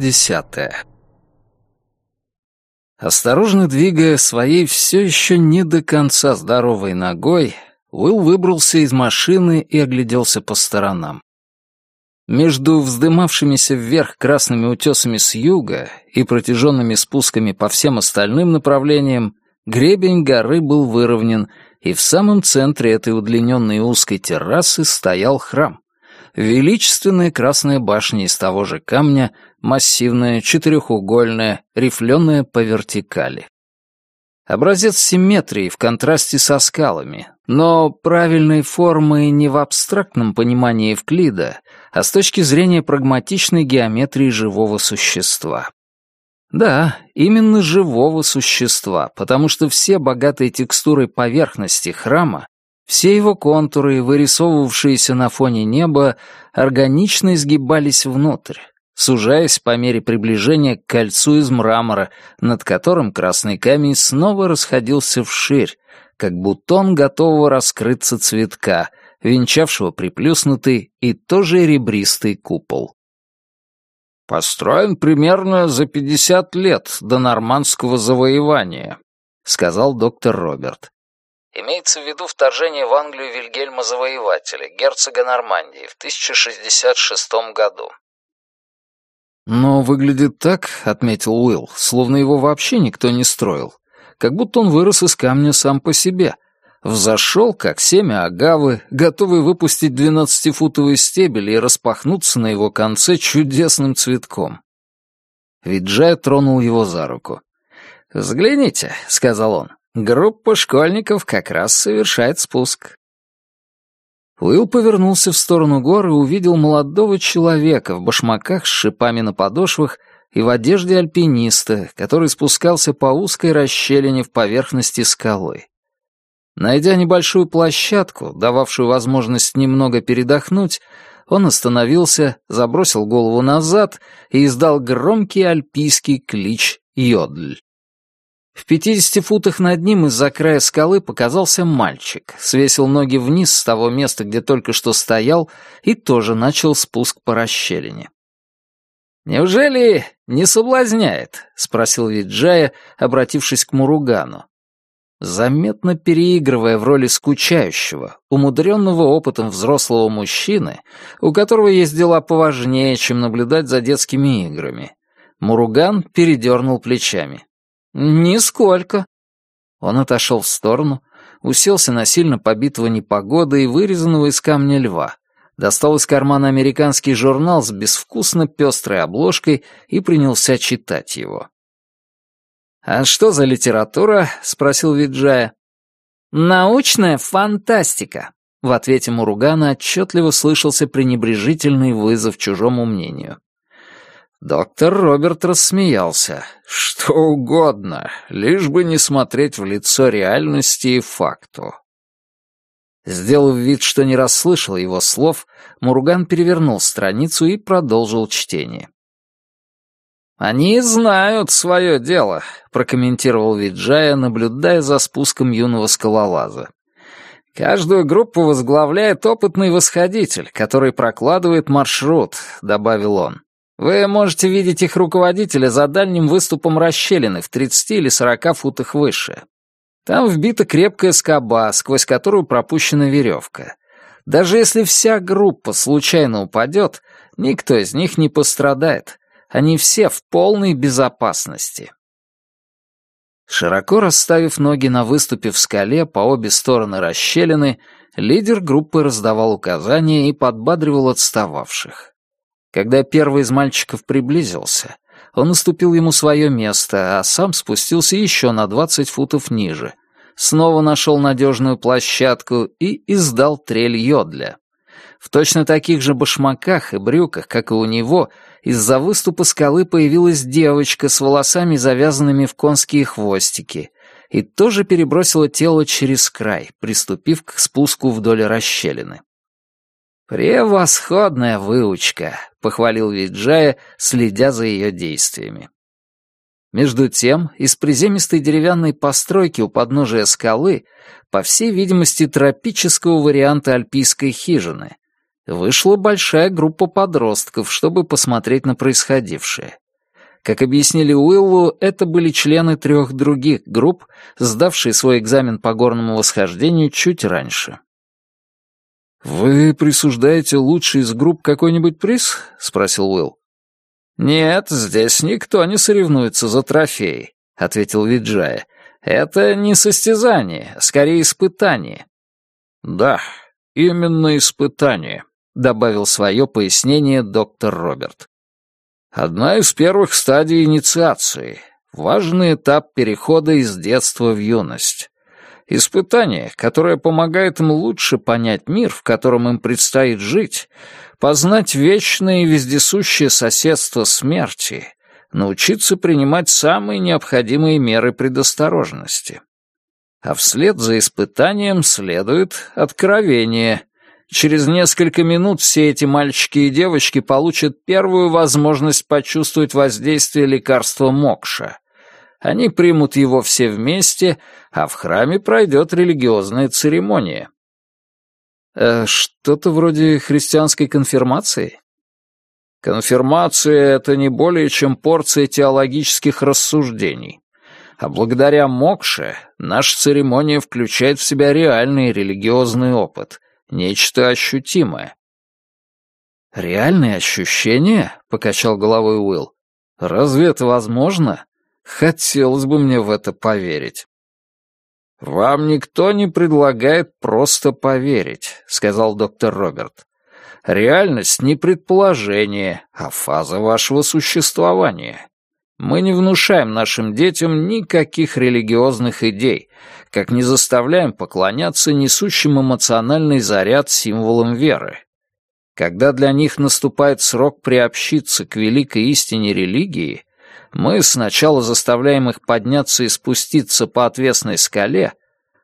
Десятая Осторожно двигая своей все еще не до конца здоровой ногой, Уилл выбрался из машины и огляделся по сторонам. Между вздымавшимися вверх красными утесами с юга и протяженными спусками по всем остальным направлениям гребень горы был выровнен, и в самом центре этой удлиненной узкой террасы стоял храм. Величественная красная башня из того же камня, массивная, четырехугольная, рифленая по вертикали. Образец симметрии в контрасте со скалами, но правильной формы не в абстрактном понимании Евклида, а с точки зрения прагматичной геометрии живого существа. Да, именно живого существа, потому что все богатые текстуры поверхности храма, все его контуры, вырисовывавшиеся на фоне неба, органично изгибались внутрь, сужаясь по мере приближения к кольцу из мрамора, над которым красный камень снова расходился вширь, как бутон готового раскрыться цветка, венчавшего приплюснутый и тоже ребристый купол. «Построен примерно за пятьдесят лет до нормандского завоевания», — сказал доктор Роберт. Имеется в виду вторжение в Англию Вильгельма Завоевателя, герцога Нормандии, в 1066 году. «Но выглядит так», — отметил Уилл, — «словно его вообще никто не строил. Как будто он вырос из камня сам по себе. Взошел, как семя агавы, готовый выпустить двенадцатифутовый стебель и распахнуться на его конце чудесным цветком». Виджай тронул его за руку. «Взгляните», — сказал он, — «группа школьников как раз совершает спуск». Уилл повернулся в сторону гор и увидел молодого человека в башмаках с шипами на подошвах и в одежде альпиниста, который спускался по узкой расщелине в поверхности скалы. Найдя небольшую площадку, дававшую возможность немного передохнуть, он остановился, забросил голову назад и издал громкий альпийский клич «Йодль». В пятидесяти футах над ним из-за края скалы показался мальчик, свесил ноги вниз с того места, где только что стоял, и тоже начал спуск по расщелине. «Неужели не соблазняет?» — спросил Виджая, обратившись к Муругану. Заметно переигрывая в роли скучающего, умудренного опытом взрослого мужчины, у которого есть дела поважнее, чем наблюдать за детскими играми, Муруган передернул плечами. «Нисколько». Он отошел в сторону, уселся на сильно побитого непогодой и вырезанного из камня льва, достал из кармана американский журнал с безвкусно пестрой обложкой и принялся читать его. «А что за литература?» — спросил Виджая. «Научная фантастика», — в ответе Муругана отчетливо слышался пренебрежительный вызов чужому мнению. Доктор Роберт рассмеялся. Что угодно, лишь бы не смотреть в лицо реальности и факту. Сделав вид, что не расслышал его слов, Мурган перевернул страницу и продолжил чтение. «Они знают свое дело», — прокомментировал Виджая, наблюдая за спуском юного скалолаза. «Каждую группу возглавляет опытный восходитель, который прокладывает маршрут», — добавил он. Вы можете видеть их руководителя за дальним выступом расщелины в 30 или 40 футах выше. Там вбита крепкая скоба, сквозь которую пропущена веревка. Даже если вся группа случайно упадет, никто из них не пострадает. Они все в полной безопасности. Широко расставив ноги на выступе в скале по обе стороны расщелины, лидер группы раздавал указания и подбадривал отстававших. Когда первый из мальчиков приблизился, он уступил ему свое место, а сам спустился еще на двадцать футов ниже. Снова нашел надежную площадку и издал трель йодля. В точно таких же башмаках и брюках, как и у него, из-за выступа скалы появилась девочка с волосами, завязанными в конские хвостики, и тоже перебросила тело через край, приступив к спуску вдоль расщелины. «Превосходная выучка», — похвалил Виджая, следя за ее действиями. Между тем, из приземистой деревянной постройки у подножия скалы, по всей видимости, тропического варианта альпийской хижины, вышла большая группа подростков, чтобы посмотреть на происходившее. Как объяснили Уиллу, это были члены трех других групп, сдавшие свой экзамен по горному восхождению чуть раньше. «Вы присуждаете лучший из групп какой-нибудь приз?» — спросил Уилл. «Нет, здесь никто не соревнуется за трофей», — ответил Виджая. «Это не состязание, скорее испытание». «Да, именно испытание», — добавил свое пояснение доктор Роберт. «Одна из первых стадий инициации, важный этап перехода из детства в юность. Испытание, которое помогает им лучше понять мир, в котором им предстоит жить, познать вечное и вездесущее соседство смерти, научиться принимать самые необходимые меры предосторожности. А вслед за испытанием следует откровение. Через несколько минут все эти мальчики и девочки получат первую возможность почувствовать воздействие лекарства Мокша — они примут его все вместе, а в храме пройдет религиозная церемония. Э, что-то вроде христианской конфирмации? Конфирмация — это не более чем порция теологических рассуждений. А благодаря Мокше наша церемония включает в себя реальный религиозный опыт, нечто ощутимое. «Реальные ощущения?» — покачал головой Уилл. «Разве это возможно?» Хотелось бы мне в это поверить. «Вам никто не предлагает просто поверить», — сказал доктор Роберт. «Реальность не предположение, а фаза вашего существования. Мы не внушаем нашим детям никаких религиозных идей, как не заставляем поклоняться несущим эмоциональный заряд символам веры. Когда для них наступает срок приобщиться к великой истине религии, мы сначала заставляем их подняться и спуститься по отвесной скале,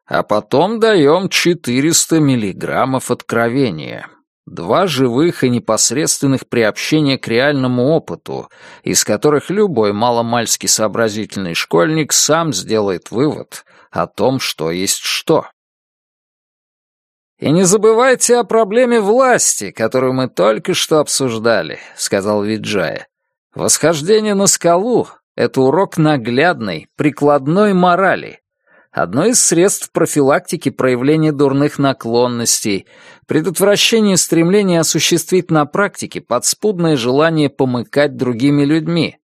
а потом даем 400 миллиграммов откровения. Два живых и непосредственных приобщения к реальному опыту, из которых любой маломальски сообразительный школьник сам сделает вывод о том, что есть что. «И не забывайте о проблеме власти, которую мы только что обсуждали», — сказал Виджая. Восхождение на скалу — это урок наглядной, прикладной морали. Одно из средств профилактики проявления дурных наклонностей, предотвращение стремления осуществить на практике подспудное желание помыкать другими людьми.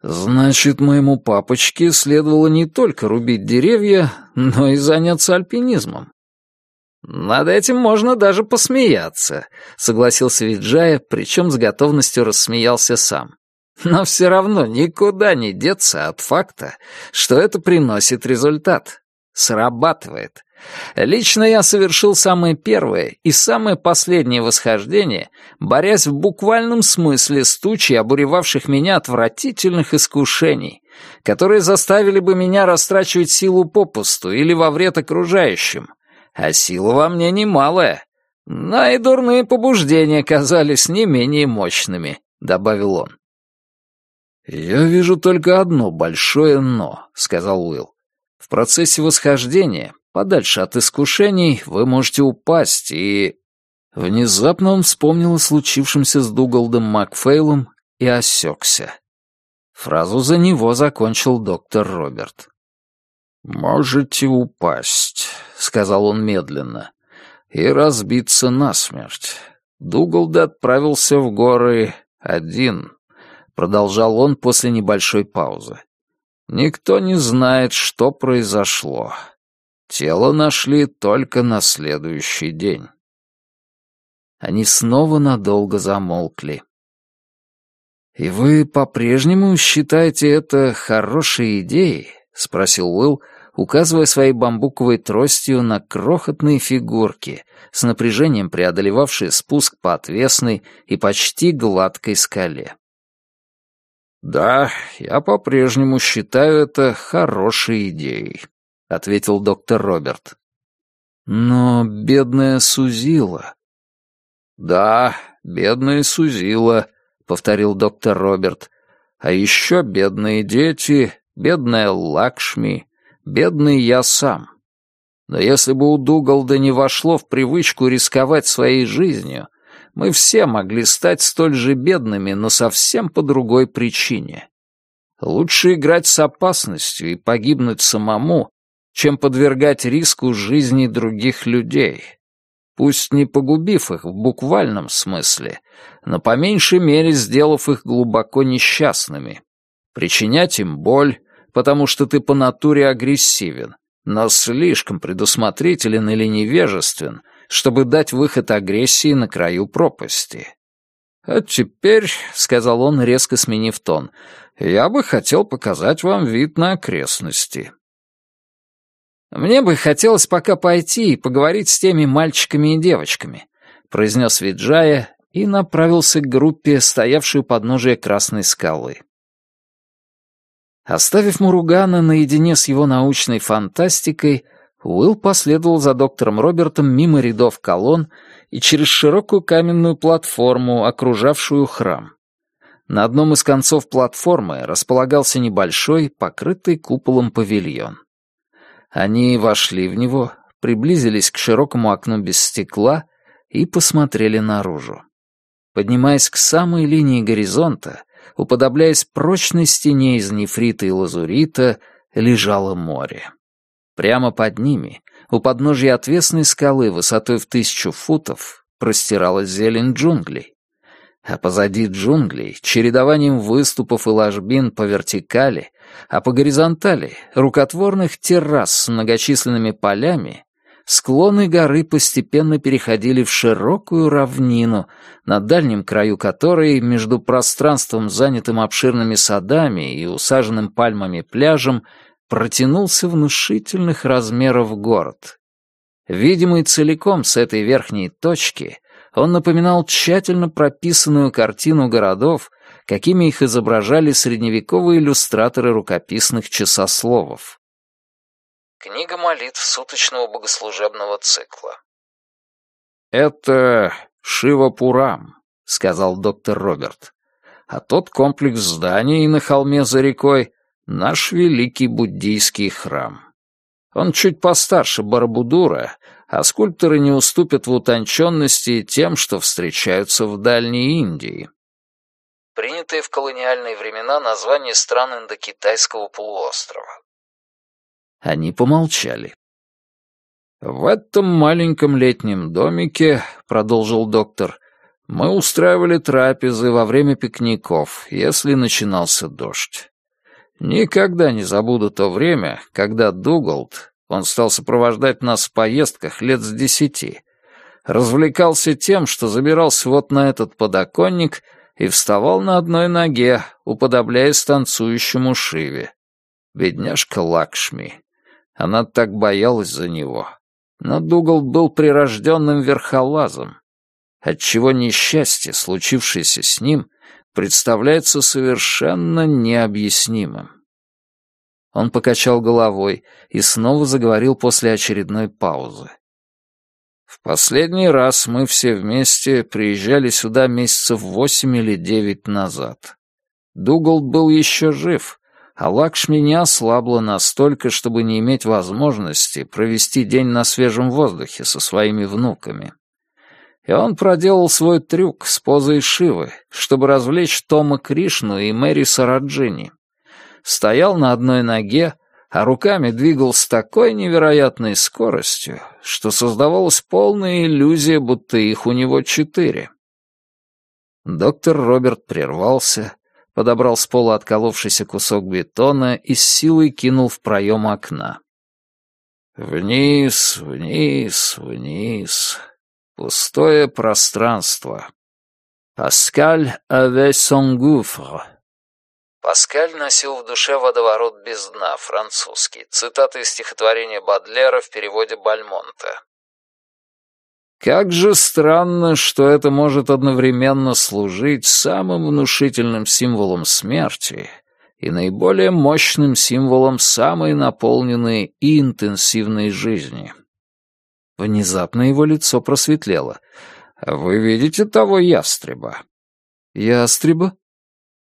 Значит, моему папочке следовало не только рубить деревья, но и заняться альпинизмом. «Над этим можно даже посмеяться», — согласился Виджая, причем с готовностью рассмеялся сам. «Но все равно никуда не деться от факта, что это приносит результат. Срабатывает. Лично я совершил самое первое и самое последнее восхождение, борясь в буквальном смысле с тучей обуревавших меня отвратительных искушений, которые заставили бы меня растрачивать силу попусту или во вред окружающим, а сила во мне немалая. Но и дурные побуждения казались не менее мощными», — добавил он. «Я вижу только одно большое «но», — сказал Уилл. «В процессе восхождения, подальше от искушений, вы можете упасть и...» Внезапно он вспомнил о случившемся с Дугалдом Макфейлом и осекся. Фразу за него закончил доктор Роберт. «Можете упасть», — сказал он медленно, — «и разбиться насмерть. Дугалд отправился в горы один», — продолжал он после небольшой паузы. «Никто не знает, что произошло. Тело нашли только на следующий день». Они снова надолго замолкли. «И вы по-прежнему считаете это хорошей идеей?» — спросил Уилл, указывая своей бамбуковой тростью на крохотные фигурки, с напряжением преодолевавшие спуск по отвесной и почти гладкой скале. «Да, я по-прежнему считаю это хорошей идеей», — ответил доктор Роберт. «Но бедная Сузила...» «Да, бедная Сузила», — повторил доктор Роберт. «А еще бедные дети, бедная Лакшми, Бедный я сам. Но если бы у Дугалда не вошло в привычку рисковать своей жизнью, мы все могли стать столь же бедными, но совсем по другой причине. Лучше играть с опасностью и погибнуть самому, чем подвергать риску жизни других людей. Пусть не погубив их в буквальном смысле, но по меньшей мере сделав их глубоко несчастными. Причинять им боль, потому что ты по натуре агрессивен, но слишком предусмотрителен или невежествен, чтобы дать выход агрессии на краю пропасти. «А теперь», — сказал он, резко сменив тон, — «я бы хотел показать вам вид на окрестности». «Мне бы хотелось пока пойти и поговорить с теми мальчиками и девочками», — произнес Виджая и направился к группе, стоявшей у подножия Красной скалы. Оставив Муругана наедине с его научной фантастикой, Уилл последовал за доктором Робертом мимо рядов колонн и через широкую каменную платформу, окружавшую храм. На одном из концов платформы располагался небольшой, покрытый куполом павильон. Они вошли в него, приблизились к широкому окну без стекла и посмотрели наружу. Поднимаясь к самой линии горизонта, уподобляясь прочной стене из нефрита и лазурита, лежало море. Прямо под ними, у подножья отвесной скалы высотой в тысячу футов, простиралась зелень джунглей. А позади джунглей, чередованием выступов и ложбин по вертикали, а по горизонтали, рукотворных террас с многочисленными полями, склоны горы постепенно переходили в широкую равнину, на дальнем краю которой, между пространством, занятым обширными садами и усаженным пальмами пляжем, протянулся внушительных размеров город. Видимый целиком с этой верхней точки, он напоминал тщательно прописанную картину городов, какими их изображали средневековые иллюстраторы рукописных часословов. Книга молитв суточного богослужебного цикла. «Это Шива-Пурам», — сказал доктор Роберт. «А тот комплекс зданий на холме за рекой — наш великий буддийский храм. Он чуть постарше Барабудура, а скульпторы не уступят в утонченности тем, что встречаются в Дальней Индии». Принятые в колониальные времена название стран Индокитайского полуострова. Они помолчали. «В этом маленьком летнем домике, — продолжил доктор, — мы устраивали трапезы во время пикников, если начинался дождь. Никогда не забуду то время, когда Дугалд, он стал сопровождать нас в поездках лет с десяти, развлекался тем, что забирался вот на этот подоконник и вставал на одной ноге, уподобляясь танцующему Шиве. Бедняжка Лакшми. Она так боялась за него. Но Дугал был прирожденным верхолазом, отчего несчастье, случившееся с ним, представляется совершенно необъяснимым. Он покачал головой и снова заговорил после очередной паузы. В последний раз мы все вместе приезжали сюда месяцев восемь или девять назад. Дугал был еще жив, а Лакшми не ослабла настолько, чтобы не иметь возможности провести день на свежем воздухе со своими внуками. И он проделал свой трюк с позой Шивы, чтобы развлечь Тома Кришну и Мэри Сараджини. Стоял на одной ноге, а руками двигал с такой невероятной скоростью, что создавалась полная иллюзия, будто их у него четыре. Доктор Роберт прервался, подобрал с пола отколовшийся кусок бетона и с силой кинул в проем окна. Вниз, вниз, вниз. Пустое пространство. Паскаль avait son gouffre. Паскаль носил в душе водоворот без дна, французский. Цитата из стихотворения Бадлера в переводе Бальмонта. Как же странно, что это может одновременно служить самым внушительным символом смерти и наиболее мощным символом самой наполненной и интенсивной жизни. Внезапно его лицо просветлело. «Вы видите того ястреба?» «Ястреба?»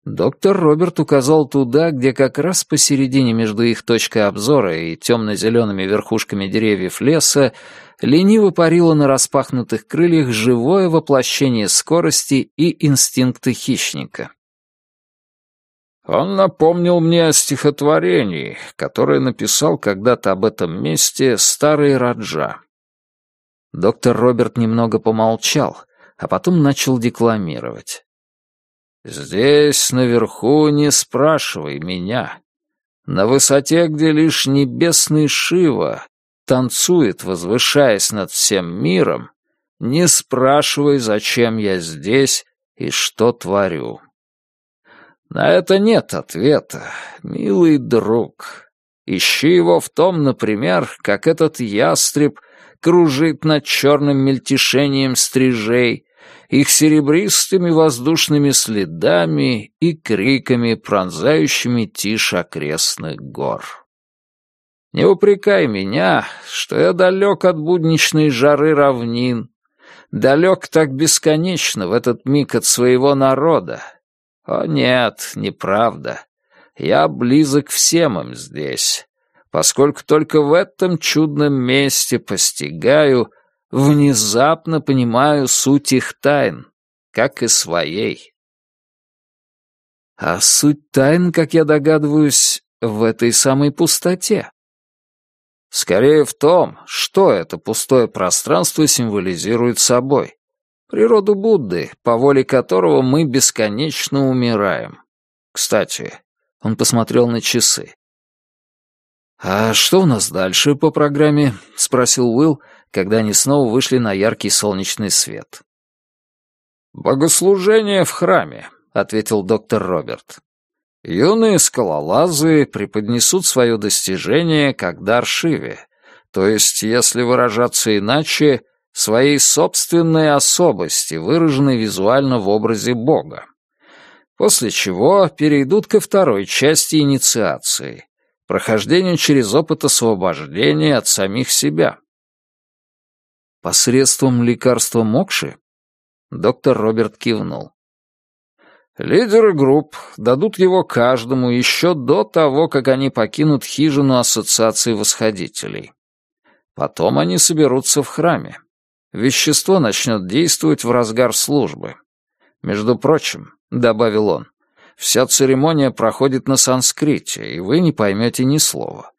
Доктор Роберт указал туда, где как раз посередине между их точкой обзора и темно-зелеными верхушками деревьев леса лениво парило на распахнутых крыльях живое воплощение скорости и инстинкта хищника. Он напомнил мне о стихотворении, которое написал когда-то об этом месте старый Раджа. Доктор Роберт немного помолчал, а потом начал декламировать. Здесь, наверху, не спрашивай меня. На высоте, где лишь небесный Шива танцует, возвышаясь над всем миром, не спрашивай, зачем я здесь и что творю. На это нет ответа, милый друг. Ищи его в том, например, как этот ястреб кружит над черным мельтешением стрижей, их серебристыми воздушными следами и криками, пронзающими тишь окрестных гор. Не упрекай меня, что я далек от будничной жары равнин, далек так бесконечно в этот миг от своего народа. О нет, неправда. Я близок всем им здесь, поскольку только в этом чудном месте постигаю — внезапно понимаю суть их тайн, как и своей. А суть тайн, как я догадываюсь, в этой самой пустоте. Скорее в том, что это пустое пространство символизирует собой. Природу Будды, по воле которого мы бесконечно умираем. Кстати, он посмотрел на часы. «А что у нас дальше по программе?» — спросил Уилл, когда они снова вышли на яркий солнечный свет. «Богослужение в храме», — ответил доктор Роберт. «Юные скалолазы преподнесут свое достижение как дар Шиве, то есть, если выражаться иначе, своей собственной особости, выраженной визуально в образе Бога. После чего перейдут ко второй части инициации — прохождению через опыт освобождения от самих себя. Посредством лекарства Мокши? Доктор Роберт кивнул. Лидеры групп дадут его каждому еще до того, как они покинут хижину Ассоциации Восходителей. Потом они соберутся в храме. Вещество начнет действовать в разгар службы. Между прочим, — добавил он, — вся церемония проходит на санскрите, и вы не поймете ни слова.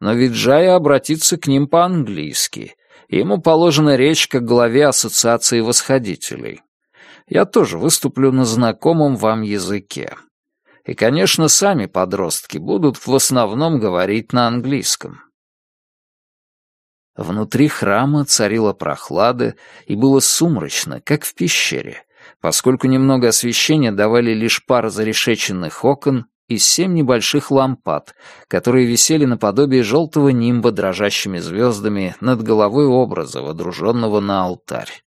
Но Виджая обратится к ним по-английски, Ему положена речь как главе Ассоциации Восходителей. Я тоже выступлю на знакомом вам языке. И, конечно, сами подростки будут в основном говорить на английском. Внутри храма царила прохлада и было сумрачно, как в пещере, поскольку немного освещения давали лишь пара зарешеченных окон и семь небольших лампад, которые висели наподобие желтого нимба дрожащими звездами над головой образа, водруженного на алтарь.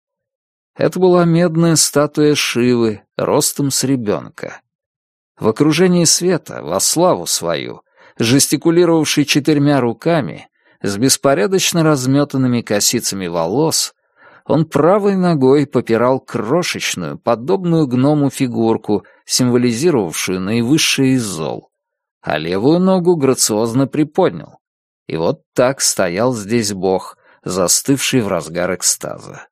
Это была медная статуя Шивы, ростом с ребенка. В окружении света, во славу свою, жестикулировавший четырьмя руками, с беспорядочно разметанными косицами волос, он правой ногой попирал крошечную, подобную гному фигурку, символизировавшую наивысшее из зол, а левую ногу грациозно приподнял. И вот так стоял здесь бог, застывший в разгар экстаза.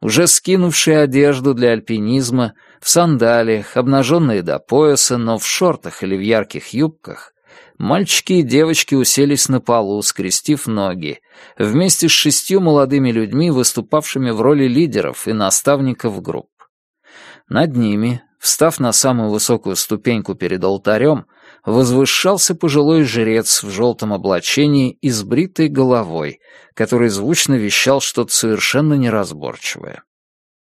Уже скинувший одежду для альпинизма, в сандалиях, обнаженные до пояса, но в шортах или в ярких юбках, Мальчики и девочки уселись на полу, скрестив ноги, вместе с шестью молодыми людьми, выступавшими в роли лидеров и наставников групп. Над ними, встав на самую высокую ступеньку перед алтарем, возвышался пожилой жрец в желтом облачении и с бритой головой, который звучно вещал что-то совершенно неразборчивое.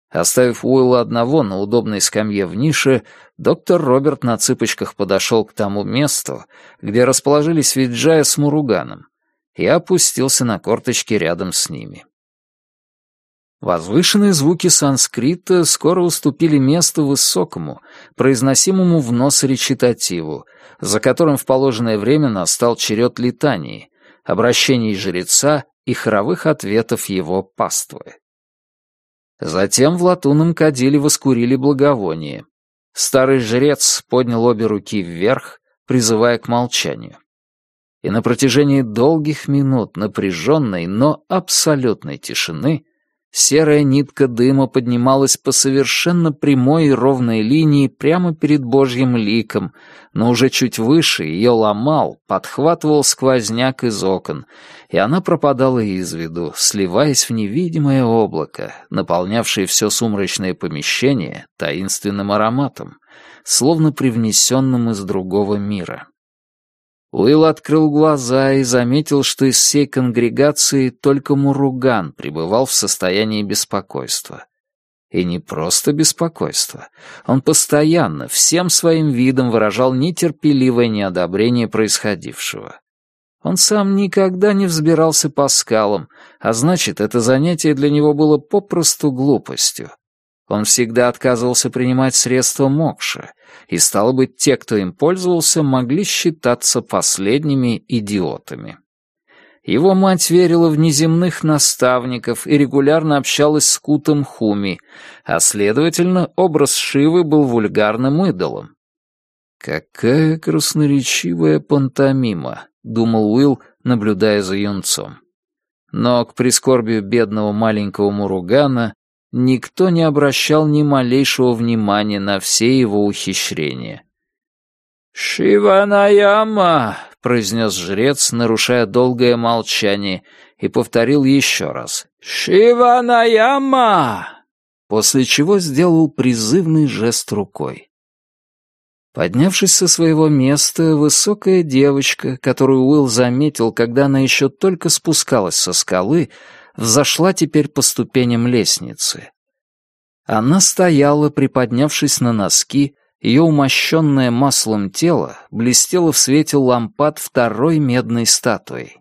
Оставив Уилла одного на удобной скамье в нише, доктор Роберт на цыпочках подошел к тому месту, где расположились Виджая с Муруганом, и опустился на корточки рядом с ними. Возвышенные звуки санскрита скоро уступили место высокому, произносимому в нос речитативу, за которым в положенное время настал черед летании, обращений жреца и хоровых ответов его паствы. Затем в латунном кадиле воскурили благовоние. Старый жрец поднял обе руки вверх, призывая к молчанию. И на протяжении долгих минут напряженной, но абсолютной тишины Серая нитка дыма поднималась по совершенно прямой и ровной линии прямо перед Божьим ликом, но уже чуть выше ее ломал, подхватывал сквозняк из окон, и она пропадала из виду, сливаясь в невидимое облако, наполнявшее все сумрачное помещение таинственным ароматом, словно привнесенным из другого мира. Уилл открыл глаза и заметил, что из всей конгрегации только Муруган пребывал в состоянии беспокойства. И не просто беспокойство. Он постоянно, всем своим видом выражал нетерпеливое неодобрение происходившего. Он сам никогда не взбирался по скалам, а значит, это занятие для него было попросту глупостью. Он всегда отказывался принимать средства мокша, и, стало быть, те, кто им пользовался, могли считаться последними идиотами. Его мать верила в неземных наставников и регулярно общалась с Кутом Хуми, а, следовательно, образ Шивы был вульгарным идолом. «Какая красноречивая пантомима», — думал Уилл, наблюдая за юнцом. Но к прискорбию бедного маленького Муругана никто не обращал ни малейшего внимания на все его ухищрения. «Шиванаяма!» — произнес жрец, нарушая долгое молчание, и повторил еще раз. «Шиванаяма!» После чего сделал призывный жест рукой. Поднявшись со своего места, высокая девочка, которую Уилл заметил, когда она еще только спускалась со скалы, взошла теперь по ступеням лестницы. Она стояла, приподнявшись на носки, ее умощенное маслом тело блестело в свете лампад второй медной статуей.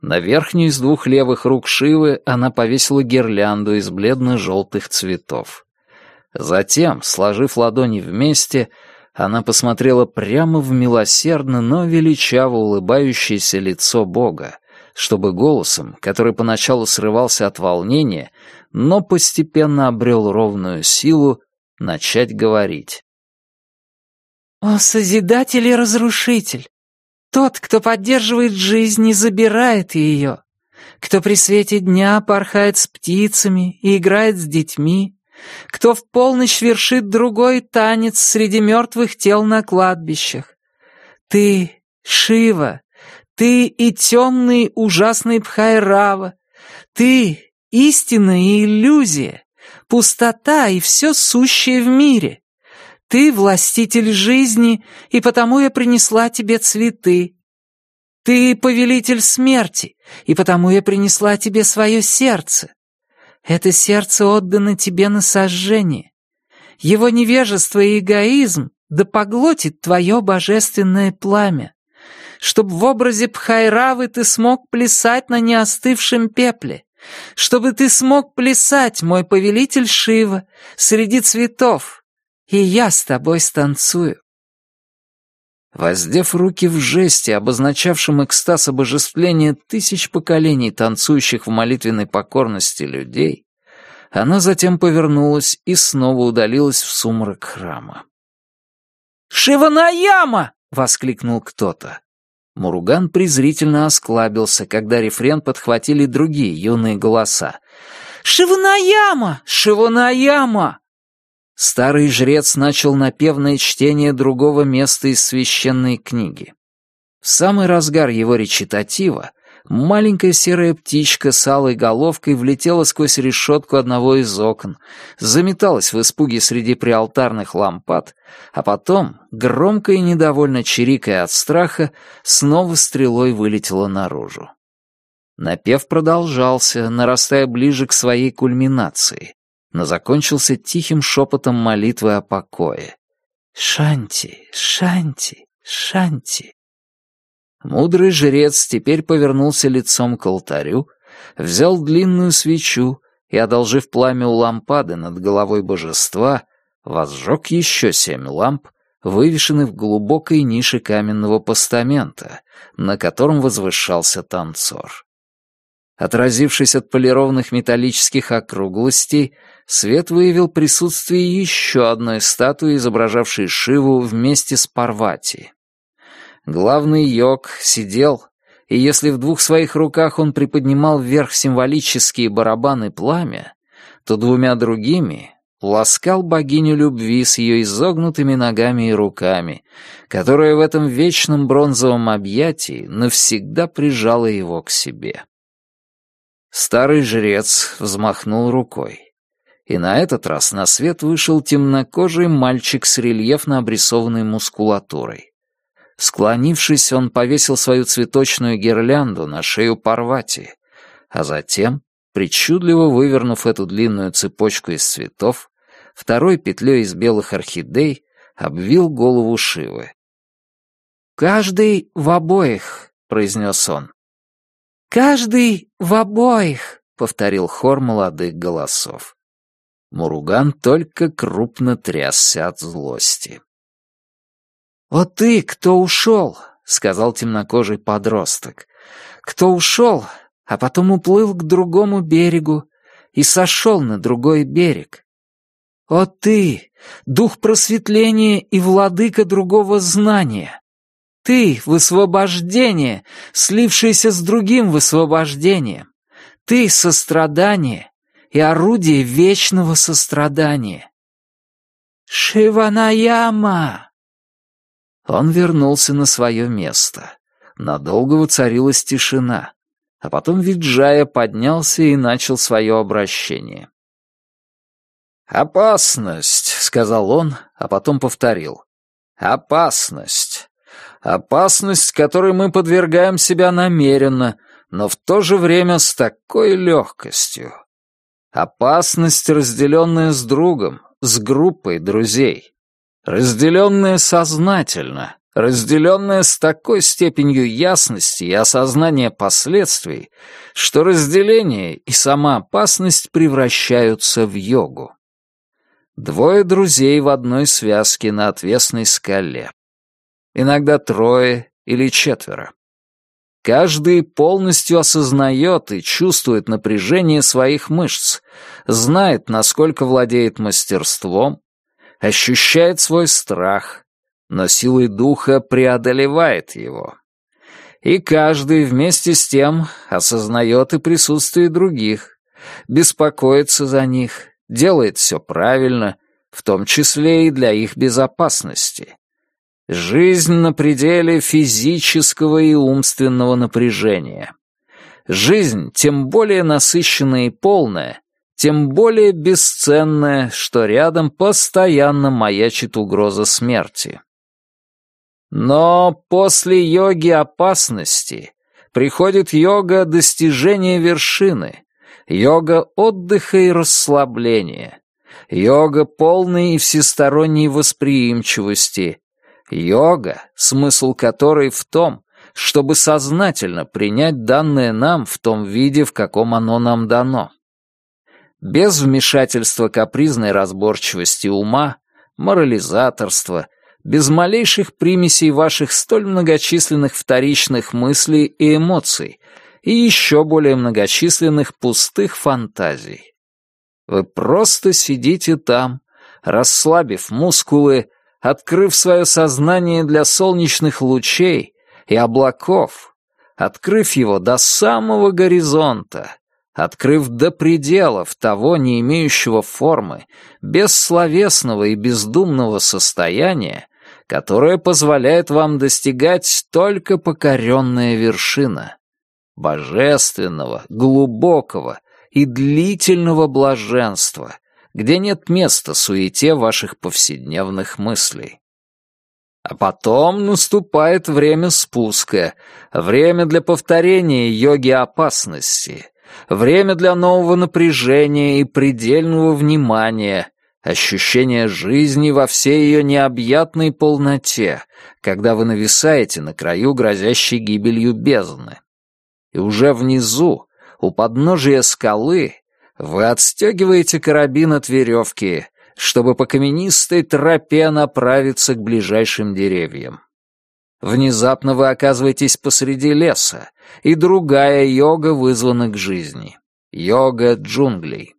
На верхнюю из двух левых рук Шивы она повесила гирлянду из бледно-желтых цветов. Затем, сложив ладони вместе, она посмотрела прямо в милосердно, но величаво улыбающееся лицо Бога, чтобы голосом, который поначалу срывался от волнения, но постепенно обрел ровную силу, начать говорить. «О, Созидатель и Разрушитель! Тот, кто поддерживает жизнь и забирает ее, кто при свете дня порхает с птицами и играет с детьми, кто в полночь вершит другой танец среди мертвых тел на кладбищах. Ты, Шива, ты и темный ужасный Пхайрава. Ты — истина и иллюзия, пустота и все сущее в мире. Ты — властитель жизни, и потому я принесла тебе цветы. Ты — повелитель смерти, и потому я принесла тебе свое сердце. Это сердце отдано тебе на сожжение. Его невежество и эгоизм да поглотит твое божественное пламя чтоб в образе Пхайравы ты смог плясать на неостывшем пепле, чтобы ты смог плясать, мой повелитель Шива, среди цветов, и я с тобой станцую. Воздев руки в жесте, обозначавшем экстаз обожествления тысяч поколений танцующих в молитвенной покорности людей, она затем повернулась и снова удалилась в сумрак храма. «Шиванаяма!» — воскликнул кто-то. Муруган презрительно осклабился, когда рефрен подхватили другие юные голоса. «Шиванаяма! Шиванаяма!» Старый жрец начал напевное чтение другого места из священной книги. В самый разгар его речитатива маленькая серая птичка с алой головкой влетела сквозь решетку одного из окон, заметалась в испуге среди приалтарных лампад, а потом, громко и недовольно чирикая от страха, снова стрелой вылетела наружу. Напев продолжался, нарастая ближе к своей кульминации, но закончился тихим шепотом молитвы о покое. «Шанти, Шанти, Шанти». Мудрый жрец теперь повернулся лицом к алтарю, взял длинную свечу и, одолжив пламя у лампады над головой божества, возжег еще семь ламп, вывешенных в глубокой нише каменного постамента, на котором возвышался танцор. Отразившись от полированных металлических округлостей, свет выявил присутствие еще одной статуи, изображавшей Шиву вместе с Парвати. Главный йог сидел, и если в двух своих руках он приподнимал вверх символические барабаны пламя, то двумя другими ласкал богиню любви с ее изогнутыми ногами и руками, которая в этом вечном бронзовом объятии навсегда прижала его к себе. Старый жрец взмахнул рукой. И на этот раз на свет вышел темнокожий мальчик с рельефно обрисованной мускулатурой. Склонившись, он повесил свою цветочную гирлянду на шею Парвати, а затем, причудливо вывернув эту длинную цепочку из цветов, второй петлей из белых орхидей обвил голову Шивы. «Каждый в обоих», — произнес он. «Каждый в обоих», — повторил хор молодых голосов. Муруган только крупно трясся от злости. «Вот ты, кто ушел», — сказал темнокожий подросток, — «кто ушел, а потом уплыл к другому берегу и сошел на другой берег. О ты, дух просветления и владыка другого знания! Ты — высвобождение, слившееся с другим высвобождением. Ты — сострадание и орудие вечного сострадания. «Шиванаяма!» Он вернулся на свое место. Надолго воцарилась тишина, а потом Виджая поднялся и начал свое обращение. «Опасность», — сказал он, а потом повторил. «Опасность. Опасность, которой мы подвергаем себя намеренно, но в то же время с такой легкостью. Опасность, разделенная с другом, с группой друзей. Разделенная сознательно, разделенная с такой степенью ясности и осознания последствий, что разделение и сама опасность превращаются в йогу. Двое друзей в одной связке на отвесной скале. Иногда трое или четверо. Каждый полностью осознает и чувствует напряжение своих мышц, знает, насколько владеет мастерством, ощущает свой страх, но силой духа преодолевает его. И каждый вместе с тем осознает и присутствие других, беспокоится за них, делает все правильно, в том числе и для их безопасности. Жизнь на пределе физического и умственного напряжения. Жизнь тем более насыщенная и полная, тем более бесценная, что рядом постоянно маячит угроза смерти. Но после йоги опасности приходит йога достижения вершины, йога отдыха и расслабления, йога полной и всесторонней восприимчивости, йога, смысл которой в том, чтобы сознательно принять данное нам в том виде, в каком оно нам дано. Без вмешательства капризной разборчивости ума, морализаторства, без малейших примесей ваших столь многочисленных вторичных мыслей и эмоций — и еще более многочисленных пустых фантазий. Вы просто сидите там, расслабив мускулы, открыв свое сознание для солнечных лучей и облаков, открыв его до самого горизонта, открыв до пределов того, не имеющего формы, бессловесного и бездумного состояния, которое позволяет вам достигать только покоренная вершина божественного, глубокого и длительного блаженства, где нет места суете ваших повседневных мыслей. А потом наступает время спуска, время для повторения йоги опасности, время для нового напряжения и предельного внимания, ощущение жизни во всей ее необъятной полноте, когда вы нависаете на краю грозящей гибелью бездны и уже внизу, у подножия скалы, вы отстегиваете карабин от веревки, чтобы по каменистой тропе направиться к ближайшим деревьям. Внезапно вы оказываетесь посреди леса, и другая йога вызвана к жизни. Йога джунглей.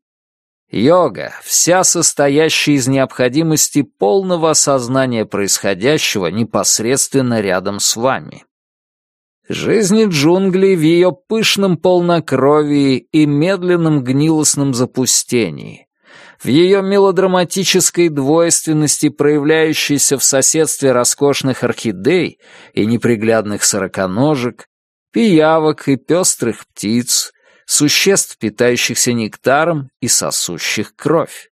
Йога, вся состоящая из необходимости полного осознания происходящего непосредственно рядом с вами. Жизни джунглей в ее пышном полнокровии и медленном гнилостном запустении, в ее мелодраматической двойственности, проявляющейся в соседстве роскошных орхидей и неприглядных сороконожек, пиявок и пестрых птиц, существ, питающихся нектаром и сосущих кровь.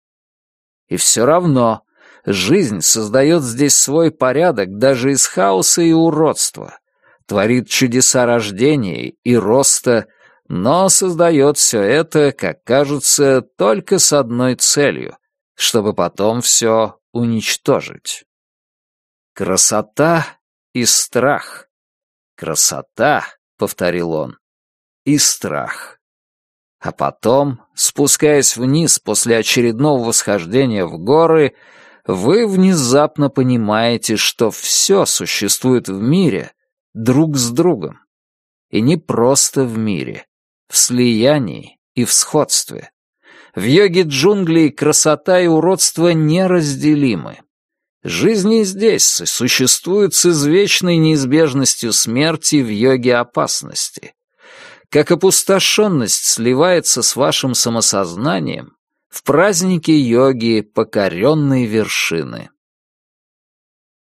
И все равно жизнь создает здесь свой порядок даже из хаоса и уродства, творит чудеса рождения и роста, но создает все это, как кажется, только с одной целью, чтобы потом все уничтожить. Красота и страх. Красота, — повторил он, — и страх. А потом, спускаясь вниз после очередного восхождения в горы, вы внезапно понимаете, что все существует в мире друг с другом. И не просто в мире, в слиянии и в сходстве. В йоге джунглей красота и уродство неразделимы. Жизнь и здесь существует с извечной неизбежностью смерти в йоге опасности. Как опустошенность сливается с вашим самосознанием, в празднике йоги покоренные вершины.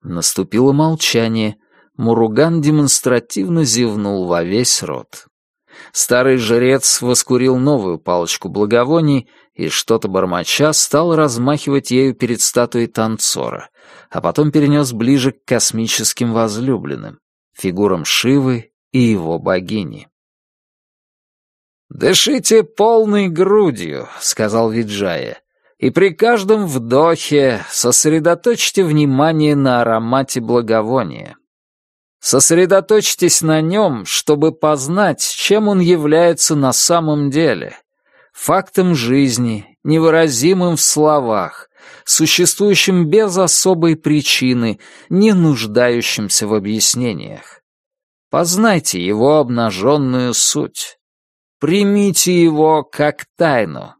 Наступило молчание, Муруган демонстративно зевнул во весь рот. Старый жрец воскурил новую палочку благовоний и, что-то бормоча, стал размахивать ею перед статуей танцора, а потом перенес ближе к космическим возлюбленным, фигурам Шивы и его богини. «Дышите полной грудью», — сказал Виджая, «и при каждом вдохе сосредоточьте внимание на аромате благовония. Сосредоточьтесь на нем, чтобы познать, чем он является на самом деле. Фактом жизни, невыразимым в словах, существующим без особой причины, не нуждающимся в объяснениях. Познайте его обнаженную суть. Примите его как тайну.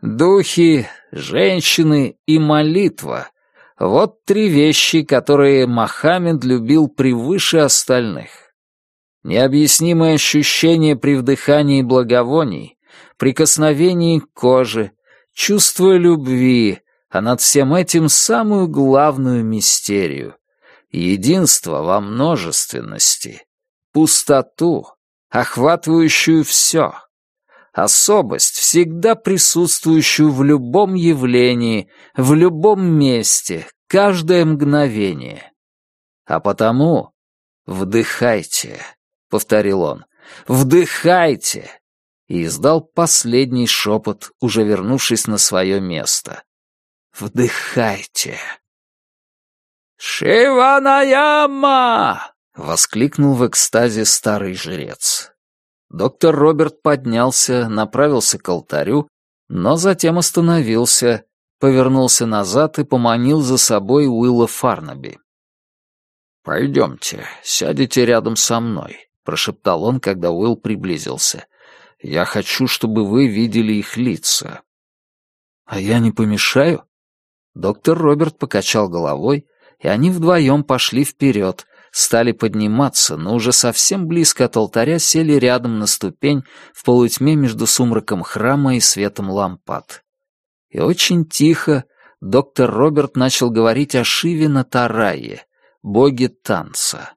Духи, женщины и молитва вот три вещи, которые Мохаммед любил превыше остальных. Необъяснимое ощущение при вдыхании благовоний, прикосновении к коже, чувство любви, а над всем этим самую главную мистерию — единство во множественности, пустоту, охватывающую все — особость, всегда присутствующую в любом явлении, в любом месте, каждое мгновение. А потому «вдыхайте», — повторил он, — «вдыхайте», и издал последний шепот, уже вернувшись на свое место. «Вдыхайте». «Шиванаяма!» — воскликнул в экстазе старый жрец. Доктор Роберт поднялся, направился к алтарю, но затем остановился, повернулся назад и поманил за собой Уилла Фарнаби. «Пойдемте, сядете рядом со мной», — прошептал он, когда Уилл приблизился. «Я хочу, чтобы вы видели их лица». «А я не помешаю?» Доктор Роберт покачал головой, и они вдвоем пошли вперед, стали подниматься, но уже совсем близко от алтаря сели рядом на ступень в полутьме между сумраком храма и светом лампад. И очень тихо доктор Роберт начал говорить о Шиве на Тарае, боге танца.